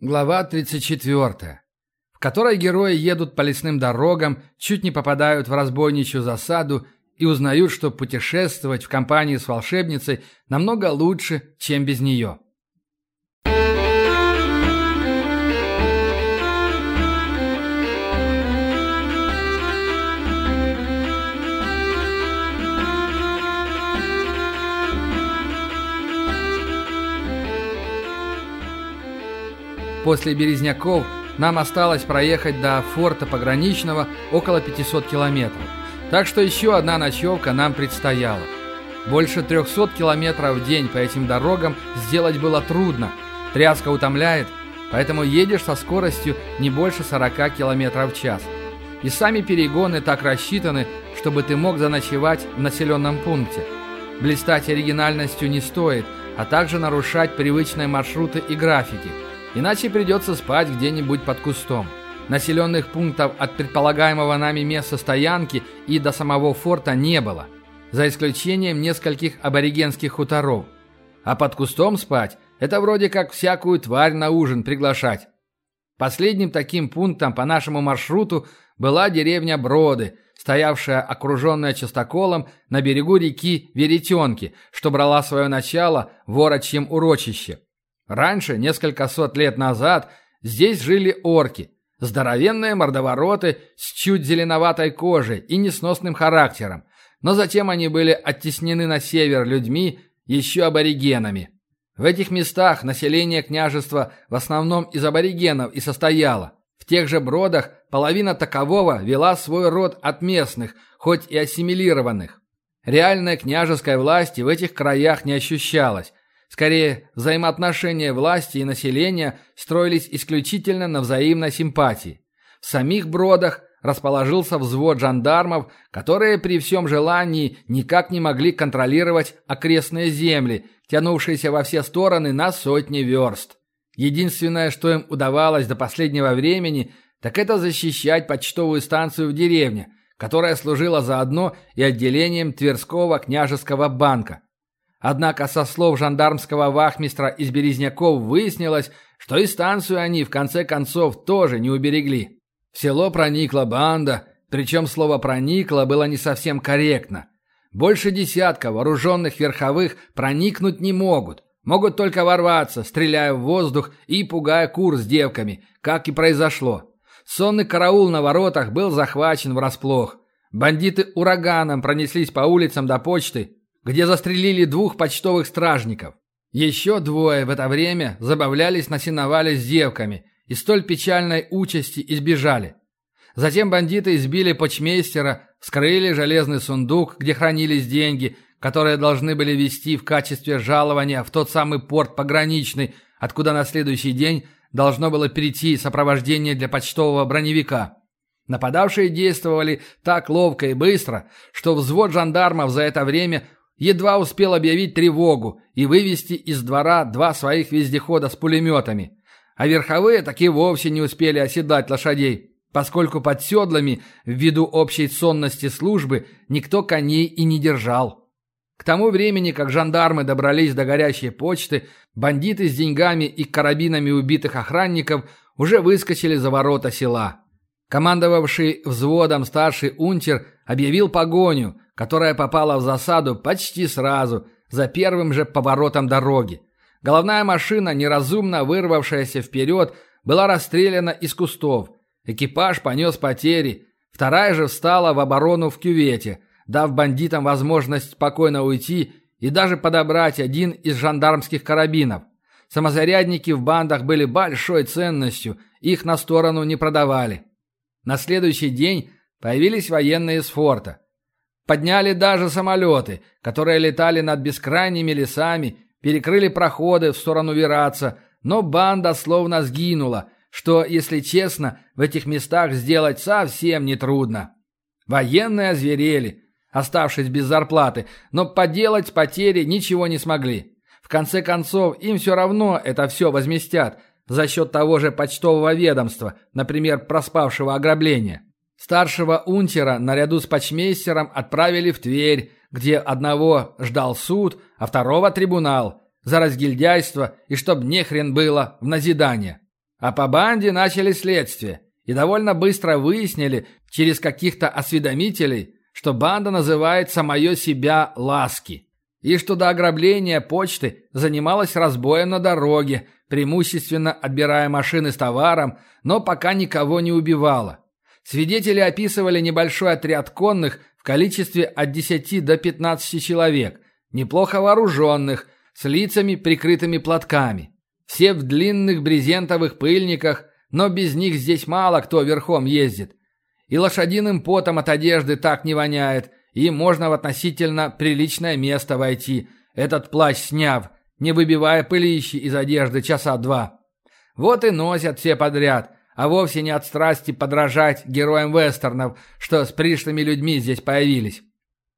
Глава 34, в которой герои едут по лесным дорогам, чуть не попадают в разбойничью засаду и узнают, что путешествовать в компании с волшебницей намного лучше, чем без нее. После Березняков нам осталось проехать до форта пограничного около 500 километров. Так что еще одна ночевка нам предстояла. Больше 300 километров в день по этим дорогам сделать было трудно. Тряска утомляет, поэтому едешь со скоростью не больше 40 километров в час. И сами перегоны так рассчитаны, чтобы ты мог заночевать в населенном пункте. Блистать оригинальностью не стоит, а также нарушать привычные маршруты и графики – Иначе придется спать где-нибудь под кустом. Населенных пунктов от предполагаемого нами места стоянки и до самого форта не было, за исключением нескольких аборигенских хуторов. А под кустом спать – это вроде как всякую тварь на ужин приглашать. Последним таким пунктом по нашему маршруту была деревня Броды, стоявшая окруженная частоколом на берегу реки Веретенки, что брала свое начало в урочище. Раньше, несколько сот лет назад, здесь жили орки. Здоровенные мордовороты с чуть зеленоватой кожей и несносным характером. Но затем они были оттеснены на север людьми, еще аборигенами. В этих местах население княжества в основном из аборигенов и состояло. В тех же бродах половина такового вела свой род от местных, хоть и ассимилированных. Реальной княжеской власти в этих краях не ощущалось, Скорее, взаимоотношения власти и населения строились исключительно на взаимной симпатии. В самих бродах расположился взвод жандармов, которые при всем желании никак не могли контролировать окрестные земли, тянувшиеся во все стороны на сотни верст. Единственное, что им удавалось до последнего времени, так это защищать почтовую станцию в деревне, которая служила заодно и отделением Тверского княжеского банка. Однако со слов жандармского вахмистра из Березняков выяснилось, что и станцию они в конце концов тоже не уберегли. В село проникла банда, причем слово «проникла» было не совсем корректно. Больше десятка вооруженных верховых проникнуть не могут. Могут только ворваться, стреляя в воздух и пугая кур с девками, как и произошло. Сонный караул на воротах был захвачен врасплох. Бандиты ураганом пронеслись по улицам до почты где застрелили двух почтовых стражников. Еще двое в это время забавлялись на сеновале с девками и столь печальной участи избежали. Затем бандиты избили почмейстера, вскрыли железный сундук, где хранились деньги, которые должны были вести в качестве жалования в тот самый порт пограничный, откуда на следующий день должно было перейти сопровождение для почтового броневика. Нападавшие действовали так ловко и быстро, что взвод жандармов за это время едва успел объявить тревогу и вывести из двора два своих вездехода с пулеметами. А верховые так и вовсе не успели оседлать лошадей, поскольку под седлами, ввиду общей сонности службы, никто коней и не держал. К тому времени, как жандармы добрались до горящей почты, бандиты с деньгами и карабинами убитых охранников уже выскочили за ворота села. Командовавший взводом старший унтер объявил погоню – которая попала в засаду почти сразу, за первым же поворотом дороги. Головная машина, неразумно вырвавшаяся вперед, была расстреляна из кустов. Экипаж понес потери. Вторая же встала в оборону в кювете, дав бандитам возможность спокойно уйти и даже подобрать один из жандармских карабинов. Самозарядники в бандах были большой ценностью, их на сторону не продавали. На следующий день появились военные с форта. Подняли даже самолеты, которые летали над бескрайними лесами, перекрыли проходы в сторону Вераца, но банда словно сгинула, что, если честно, в этих местах сделать совсем нетрудно. Военные озверели, оставшись без зарплаты, но поделать потери ничего не смогли. В конце концов, им все равно это все возместят за счет того же почтового ведомства, например, проспавшего ограбления. Старшего унтера наряду с почмейстером отправили в Тверь, где одного ждал суд, а второго трибунал за разгильдяйство и чтоб нехрен было в назидание. А по банде начали следствие и довольно быстро выяснили через каких-то осведомителей, что банда называет самое себя «Ласки», и что до ограбления почты занималась разбоем на дороге, преимущественно отбирая машины с товаром, но пока никого не убивала. Свидетели описывали небольшой отряд конных в количестве от 10 до 15 человек, неплохо вооруженных, с лицами, прикрытыми платками. Все в длинных брезентовых пыльниках, но без них здесь мало кто верхом ездит. И лошадиным потом от одежды так не воняет, и можно в относительно приличное место войти, этот плащ сняв, не выбивая пылищи из одежды часа два. Вот и носят все подряд, а вовсе не от страсти подражать героям вестернов, что с пришлыми людьми здесь появились.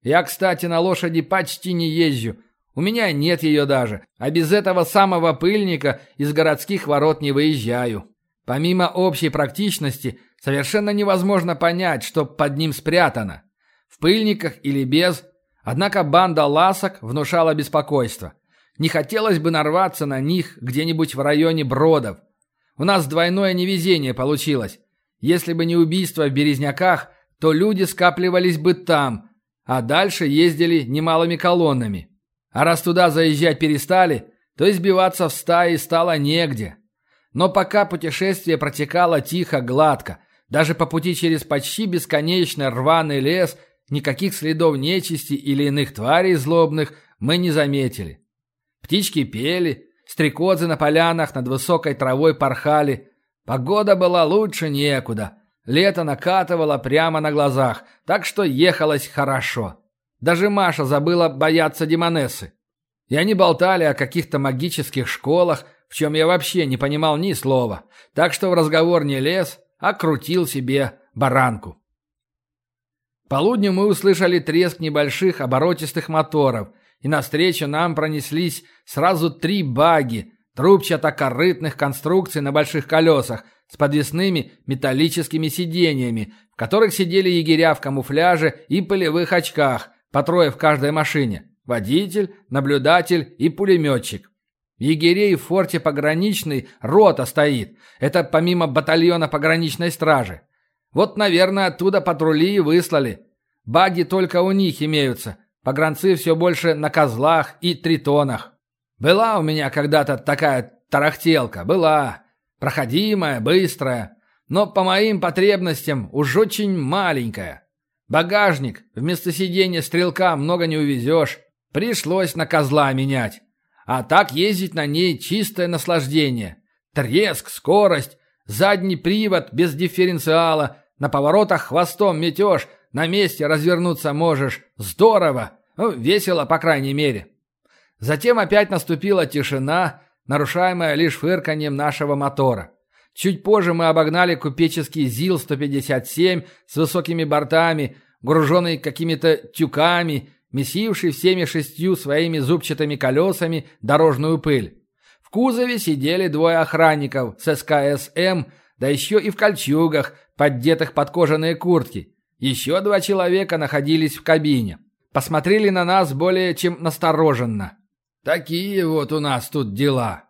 Я, кстати, на лошади почти не езжу, у меня нет ее даже, а без этого самого пыльника из городских ворот не выезжаю. Помимо общей практичности, совершенно невозможно понять, что под ним спрятано. В пыльниках или без, однако банда ласок внушала беспокойство. Не хотелось бы нарваться на них где-нибудь в районе Бродов. У нас двойное невезение получилось. Если бы не убийство в Березняках, то люди скапливались бы там, а дальше ездили немалыми колоннами. А раз туда заезжать перестали, то избиваться в стаи стало негде. Но пока путешествие протекало тихо, гладко, даже по пути через почти бесконечный рваный лес никаких следов нечисти или иных тварей злобных мы не заметили. Птички пели, стрекозы на полянах над высокой травой порхали. Погода была лучше некуда. Лето накатывало прямо на глазах, так что ехалось хорошо. Даже Маша забыла бояться Демонессы. И они болтали о каких-то магических школах, в чем я вообще не понимал ни слова. Так что в разговор не лез, а крутил себе баранку. Полудню мы услышали треск небольших оборотистых моторов, и навстречу нам пронеслись сразу три баги, трубчато-корытных конструкций на больших колесах с подвесными металлическими сиденьями, в которых сидели егеря в камуфляже и полевых очках, по трое в каждой машине. Водитель, наблюдатель и пулеметчик. Егерей в форте пограничный рота стоит. Это помимо батальона пограничной стражи. Вот, наверное, оттуда патрули и выслали. Баги только у них имеются. Погранцы все больше на козлах и тритонах. Была у меня когда-то такая тарахтелка, была. Проходимая, быстрая. Но по моим потребностям уж очень маленькая. Багажник. Вместо сиденья стрелка много не увезешь. Пришлось на козла менять. А так ездить на ней чистое наслаждение. Треск, скорость, задний привод без дифференциала. На поворотах хвостом метешь, на месте развернуться можешь. Здорово. Ну, весело, по крайней мере. Затем опять наступила тишина, нарушаемая лишь фырканьем нашего мотора. Чуть позже мы обогнали купеческий ЗИЛ-157 с высокими бортами, груженный какими-то тюками, месивший всеми шестью своими зубчатыми колесами дорожную пыль. В кузове сидели двое охранников с СКСМ, да еще и в кольчугах, поддетых под кожаные куртки. Еще два человека находились в кабине. Посмотрели на нас более чем настороженно. Такие вот у нас тут дела.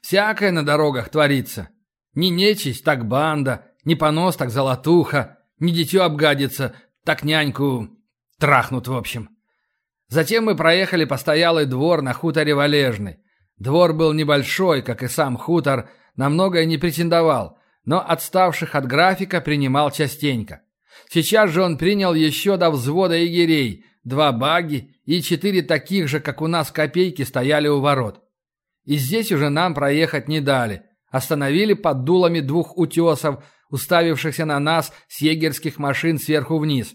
Всякое на дорогах творится. Не нечисть, так банда, не понос, так золотуха, не дитё обгадится, так няньку трахнут в общем. Затем мы проехали постоялый двор на хуторе Валежный. Двор был небольшой, как и сам хутор, на многое не претендовал, но отставших от графика принимал частенько. Сейчас же он принял еще до взвода егерей, два баги и четыре таких же, как у нас, копейки стояли у ворот. И здесь уже нам проехать не дали. Остановили под дулами двух утесов, уставившихся на нас с егерских машин сверху вниз.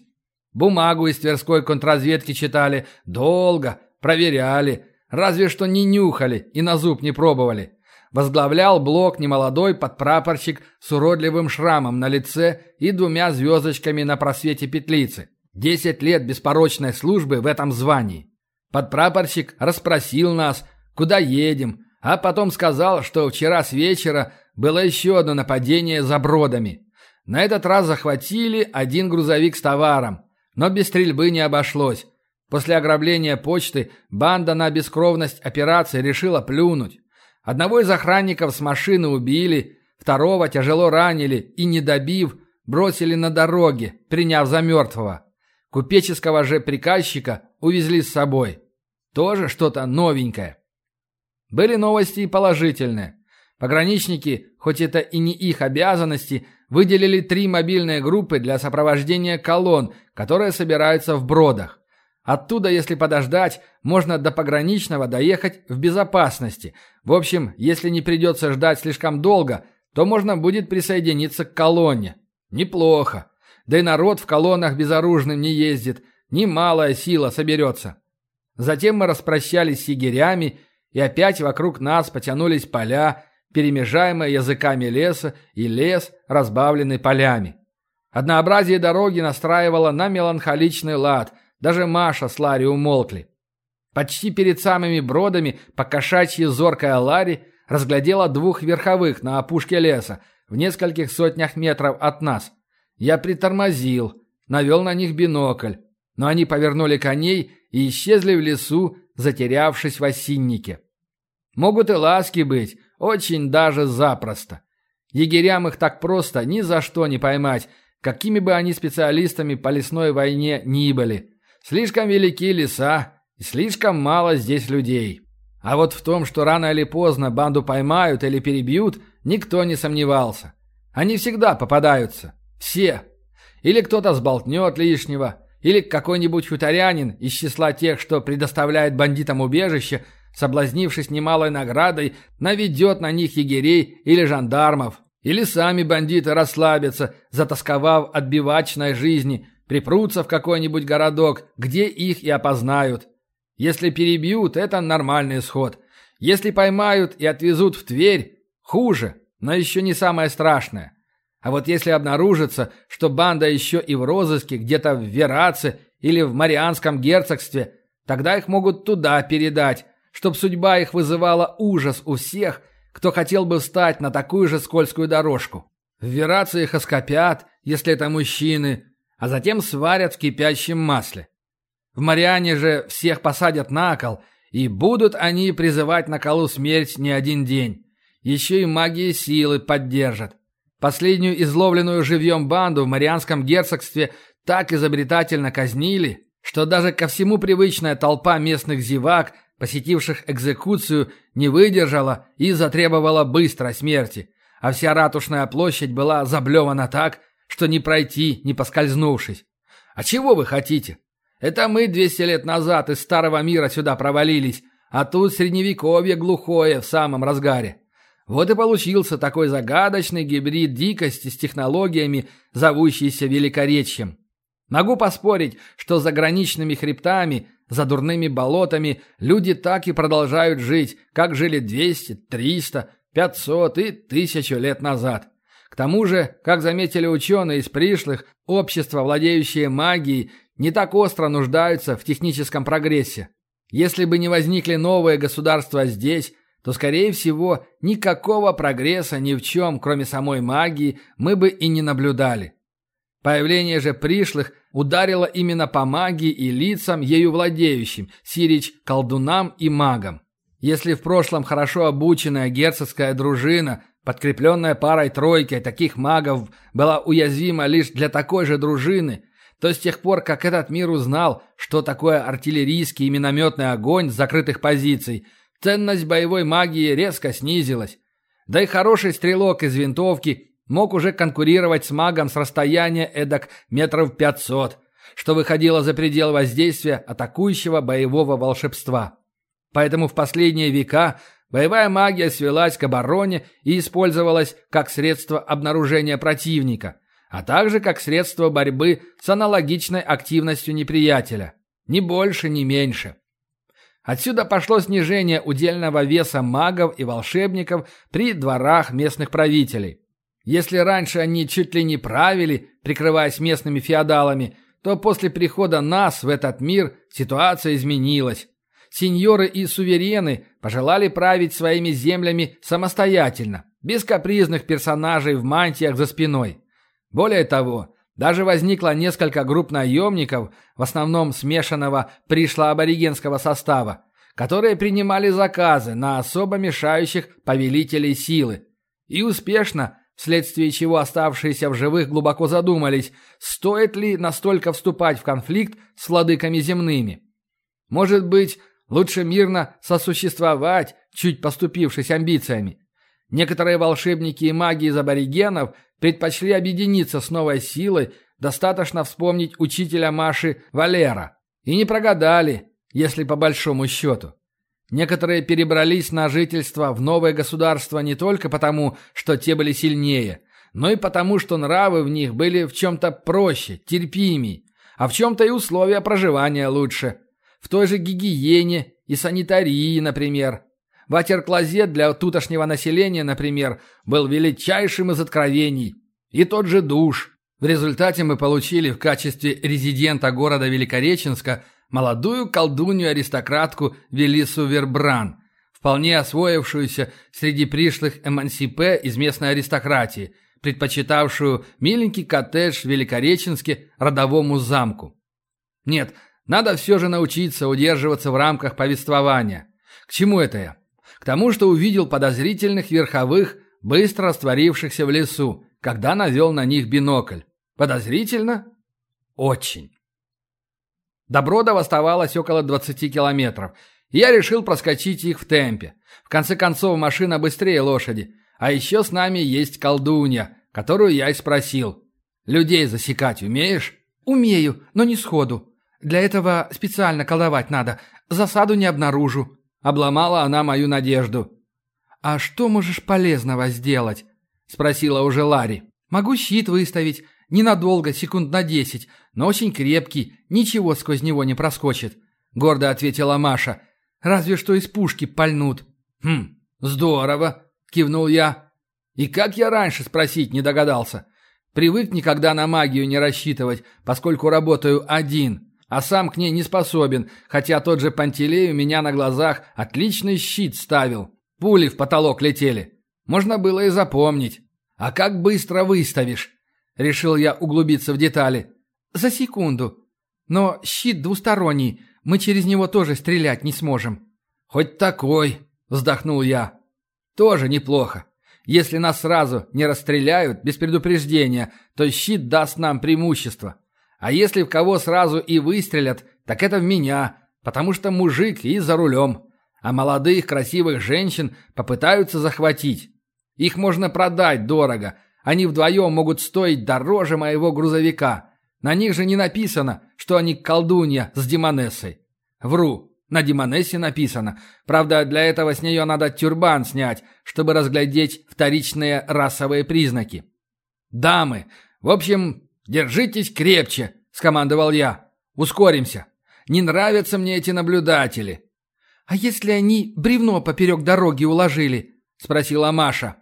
Бумагу из Тверской контрразведки читали. Долго. Проверяли. Разве что не нюхали и на зуб не пробовали. Возглавлял блок немолодой подпрапорщик с уродливым шрамом на лице и двумя звездочками на просвете петлицы. Десять лет беспорочной службы в этом звании. Подпрапорщик расспросил нас, куда едем, а потом сказал, что вчера с вечера было еще одно нападение за бродами. На этот раз захватили один грузовик с товаром, но без стрельбы не обошлось. После ограбления почты банда на бескровность операции решила плюнуть. Одного из охранников с машины убили, Второго тяжело ранили и, не добив, бросили на дороге, приняв за мертвого. Купеческого же приказчика увезли с собой. Тоже что-то новенькое. Были новости и положительные. Пограничники, хоть это и не их обязанности, выделили три мобильные группы для сопровождения колонн, которые собираются в Бродах. Оттуда, если подождать, можно до пограничного доехать в безопасности. В общем, если не придется ждать слишком долго, то можно будет присоединиться к колонне. Неплохо. Да и народ в колоннах безоружным не ездит. Немалая сила соберется. Затем мы распрощались с егерями, и опять вокруг нас потянулись поля, перемежаемые языками леса, и лес, разбавленный полями. Однообразие дороги настраивало на меланхоличный лад, даже Маша с Ларри умолкли. Почти перед самыми бродами покошачьи зоркая Ларри разглядела двух верховых на опушке леса, в нескольких сотнях метров от нас. Я притормозил, навел на них бинокль, но они повернули коней и исчезли в лесу, затерявшись в осиннике. Могут и ласки быть, очень даже запросто. Егерям их так просто ни за что не поймать, какими бы они специалистами по лесной войне ни были. Слишком велики леса и слишком мало здесь людей. А вот в том, что рано или поздно банду поймают или перебьют, никто не сомневался. Они всегда попадаются. Все. Или кто-то сболтнет лишнего, или какой-нибудь хуторянин из числа тех, что предоставляет бандитам убежище, соблазнившись немалой наградой, наведет на них егерей или жандармов. Или сами бандиты расслабятся, затасковав от бивачной жизни, припрутся в какой-нибудь городок, где их и опознают. Если перебьют, это нормальный исход. Если поймают и отвезут в Тверь, хуже, но еще не самое страшное. А вот если обнаружится, что банда еще и в розыске где-то в Вераце или в Марианском герцогстве, тогда их могут туда передать, чтоб судьба их вызывала ужас у всех, кто хотел бы встать на такую же скользкую дорожку. В Вераце их оскопят, если это мужчины, а затем сварят в кипящем масле. В Мариане же всех посадят на кол, и будут они призывать на колу смерть не один день. Еще и магии силы поддержат. Последнюю изловленную живьем банду в Марианском герцогстве так изобретательно казнили, что даже ко всему привычная толпа местных зевак посетивших экзекуцию, не выдержала и затребовала быстрой смерти, а вся ратушная площадь была заблевана так, что не пройти, не поскользнувшись. А чего вы хотите? Это мы 200 лет назад из старого мира сюда провалились, а тут средневековье глухое в самом разгаре. Вот и получился такой загадочный гибрид дикости с технологиями, зовущийся великоречием. Могу поспорить, что за граничными хребтами за дурными болотами люди так и продолжают жить, как жили 200, 300, 500 и тысячу лет назад. К тому же, как заметили ученые из пришлых, общества, владеющие магией, не так остро нуждаются в техническом прогрессе. Если бы не возникли новые государства здесь, то, скорее всего, никакого прогресса ни в чем, кроме самой магии, мы бы и не наблюдали. Появление же пришлых ударило именно по магии и лицам, ею владеющим, сирич колдунам и магам. Если в прошлом хорошо обученная герцогская дружина, подкрепленная парой-тройкой таких магов, была уязвима лишь для такой же дружины, то с тех пор, как этот мир узнал, что такое артиллерийский и минометный огонь с закрытых позиций, ценность боевой магии резко снизилась. Да и хороший стрелок из винтовки мог уже конкурировать с магом с расстояния эдак метров пятьсот, что выходило за предел воздействия атакующего боевого волшебства. Поэтому в последние века боевая магия свелась к обороне и использовалась как средство обнаружения противника, а также как средство борьбы с аналогичной активностью неприятеля. Ни больше, ни меньше. Отсюда пошло снижение удельного веса магов и волшебников при дворах местных правителей. Если раньше они чуть ли не правили, прикрываясь местными феодалами, то после прихода нас в этот мир ситуация изменилась. Сеньоры и суверены пожелали править своими землями самостоятельно, без капризных персонажей в мантиях за спиной. Более того, даже возникло несколько групп наемников, в основном смешанного пришло-аборигенского состава, которые принимали заказы на особо мешающих повелителей силы, И успешно, вследствие чего оставшиеся в живых глубоко задумались, стоит ли настолько вступать в конфликт с владыками земными. Может быть, лучше мирно сосуществовать, чуть поступившись амбициями. Некоторые волшебники и маги из аборигенов предпочли объединиться с новой силой, достаточно вспомнить учителя Маши Валера. И не прогадали, если по большому счету. Некоторые перебрались на жительство в новое государство не только потому, что те были сильнее, но и потому, что нравы в них были в чем-то проще, терпимей, а в чем-то и условия проживания лучше. В той же гигиене и санитарии, например. Ватер-клозет для тутошнего населения, например, был величайшим из откровений. И тот же душ. В результате мы получили в качестве резидента города Великореченска молодую колдунью-аристократку Велису Вербран, вполне освоившуюся среди пришлых эмансипе из местной аристократии, предпочитавшую миленький коттедж в Великореченске родовому замку. Нет, надо все же научиться удерживаться в рамках повествования. К чему это я? К тому, что увидел подозрительных верховых, быстро растворившихся в лесу, когда навел на них бинокль. Подозрительно? Очень. До Бродов оставалось около 20 километров, и я решил проскочить их в темпе. В конце концов, машина быстрее лошади. А еще с нами есть колдунья, которую я и спросил. «Людей засекать умеешь?» «Умею, но не сходу. Для этого специально колдовать надо. Засаду не обнаружу». Обломала она мою надежду. «А что можешь полезного сделать?» – спросила уже Ларри. «Могу щит выставить. Ненадолго, секунд на десять, но очень крепкий. Ничего сквозь него не проскочит», – гордо ответила Маша. «Разве что из пушки пальнут». «Хм, здорово», – кивнул я. «И как я раньше спросить не догадался? Привык никогда на магию не рассчитывать, поскольку работаю один» а сам к ней не способен, хотя тот же Пантелей у меня на глазах отличный щит ставил. Пули в потолок летели. Можно было и запомнить. А как быстро выставишь? Решил я углубиться в детали. За секунду. Но щит двусторонний, мы через него тоже стрелять не сможем. Хоть такой, вздохнул я. Тоже неплохо. Если нас сразу не расстреляют без предупреждения, то щит даст нам преимущество. А если в кого сразу и выстрелят, так это в меня, потому что мужик и за рулем. А молодых красивых женщин попытаются захватить. Их можно продать дорого. Они вдвоем могут стоить дороже моего грузовика. На них же не написано, что они колдунья с демонессой. Вру. На демонессе написано. Правда, для этого с нее надо тюрбан снять, чтобы разглядеть вторичные расовые признаки. Дамы, в общем, «Держитесь крепче!» – скомандовал я. «Ускоримся! Не нравятся мне эти наблюдатели!» «А если они бревно поперек дороги уложили?» – спросила Маша.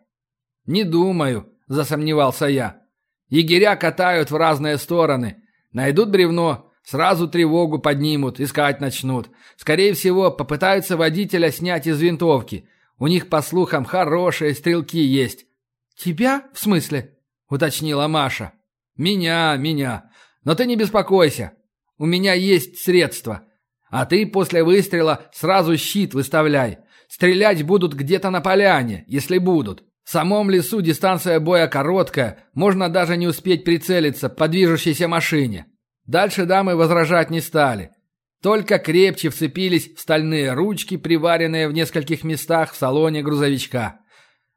«Не думаю», – засомневался я. «Егеря катают в разные стороны. Найдут бревно, сразу тревогу поднимут, искать начнут. Скорее всего, попытаются водителя снять из винтовки. У них, по слухам, хорошие стрелки есть». «Тебя, в смысле?» – уточнила Маша. «Меня, меня. Но ты не беспокойся. У меня есть средства. А ты после выстрела сразу щит выставляй. Стрелять будут где-то на поляне, если будут. В самом лесу дистанция боя короткая, можно даже не успеть прицелиться по движущейся машине. Дальше дамы возражать не стали. Только крепче вцепились в стальные ручки, приваренные в нескольких местах в салоне грузовичка.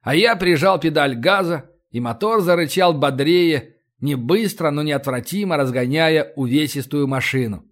А я прижал педаль газа, и мотор зарычал бодрее, не быстро, но неотвратимо разгоняя увесистую машину.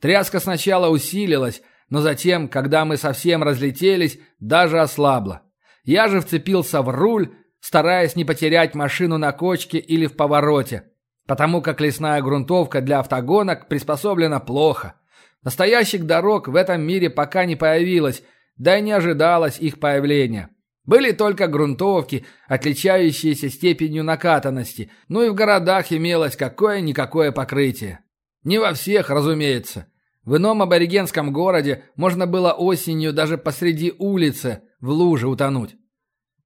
Тряска сначала усилилась, но затем, когда мы совсем разлетелись, даже ослабла. Я же вцепился в руль, стараясь не потерять машину на кочке или в повороте, потому как лесная грунтовка для автогонок приспособлена плохо. Настоящих дорог в этом мире пока не появилось, да и не ожидалось их появления. Были только грунтовки, отличающиеся степенью накатанности, ну и в городах имелось какое-никакое покрытие. Не во всех, разумеется. В ином аборигенском городе можно было осенью даже посреди улицы в луже утонуть.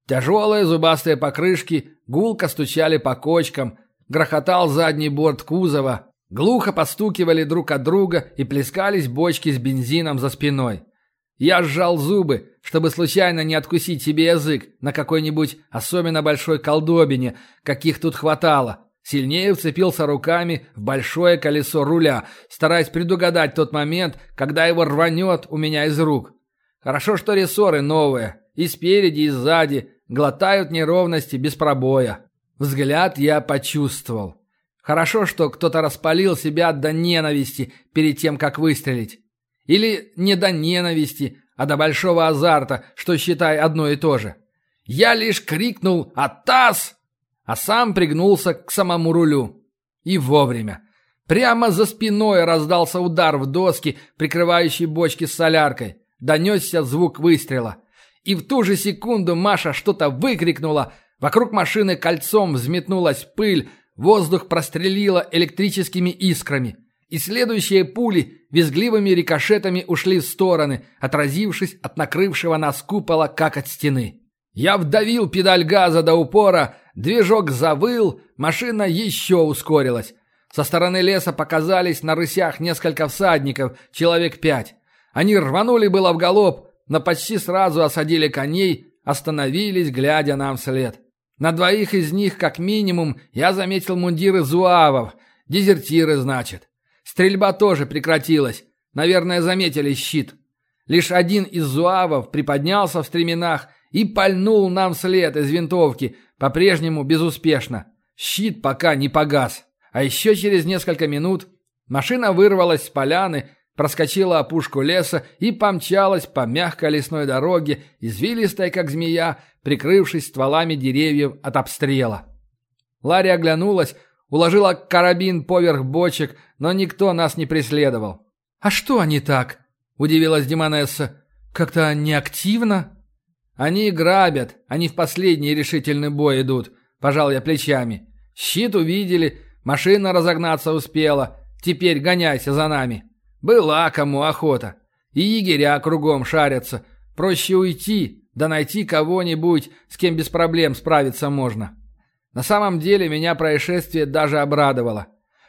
Тяжелые зубастые покрышки гулко стучали по кочкам, грохотал задний борт кузова, глухо постукивали друг от друга и плескались бочки с бензином за спиной. Я сжал зубы, чтобы случайно не откусить себе язык на какой-нибудь особенно большой колдобине, каких тут хватало. Сильнее вцепился руками в большое колесо руля, стараясь предугадать тот момент, когда его рванет у меня из рук. Хорошо, что рессоры новые, и спереди, и сзади, глотают неровности без пробоя. Взгляд я почувствовал. Хорошо, что кто-то распалил себя до ненависти перед тем, как выстрелить. Или не до ненависти, а до большого азарта, что считай одно и то же. Я лишь крикнул «Атас!», а сам пригнулся к самому рулю. И вовремя. Прямо за спиной раздался удар в доски, прикрывающие бочки с соляркой. Донесся звук выстрела. И в ту же секунду Маша что-то выкрикнула. Вокруг машины кольцом взметнулась пыль, воздух прострелило электрическими искрами и следующие пули визгливыми рикошетами ушли в стороны, отразившись от накрывшего нас купола, как от стены. Я вдавил педаль газа до упора, движок завыл, машина еще ускорилась. Со стороны леса показались на рысях несколько всадников, человек пять. Они рванули было в галоп, но почти сразу осадили коней, остановились, глядя нам вслед. На двоих из них, как минимум, я заметил мундиры зуавов. Дезертиры, значит. Стрельба тоже прекратилась. Наверное, заметили щит. Лишь один из зуавов приподнялся в стременах и пальнул нам вслед из винтовки, по-прежнему безуспешно. Щит пока не погас. А еще через несколько минут машина вырвалась с поляны, проскочила опушку леса и помчалась по мягкой лесной дороге, извилистой, как змея, прикрывшись стволами деревьев от обстрела. Ларри оглянулась, Уложила карабин поверх бочек, но никто нас не преследовал. «А что они так?» – удивилась Димонесса. «Как-то неактивно?» «Они грабят, они в последний решительный бой идут», – пожал я плечами. «Щит увидели, машина разогнаться успела, теперь гоняйся за нами». Была кому охота. И егеря кругом шарятся. Проще уйти, да найти кого-нибудь, с кем без проблем справиться можно. На самом деле меня происшествие даже обрадовало.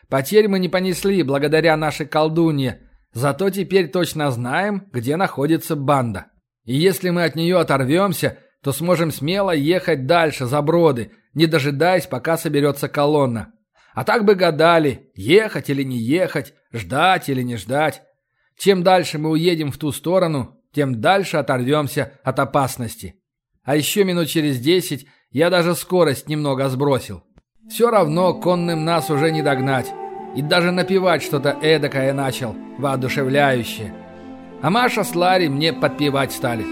Потерь мы не понесли благодаря нашей колдунье, зато теперь точно знаем, где находится банда. И если мы от нее оторвемся, то сможем смело ехать дальше, за броды, не дожидаясь, пока соберется колонна. А так бы гадали, ехать или не ехать, ждать или не ждать. Чем дальше мы уедем в ту сторону, тем дальше оторвемся от опасности. А еще минут через десять я даже скорость немного сбросил. Все равно конным нас уже не догнать. И даже напевать что-то эдакое начал, воодушевляющее. А Маша с Ларри мне подпевать стали.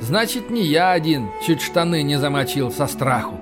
Значит, не я один чуть штаны не замочил со страху.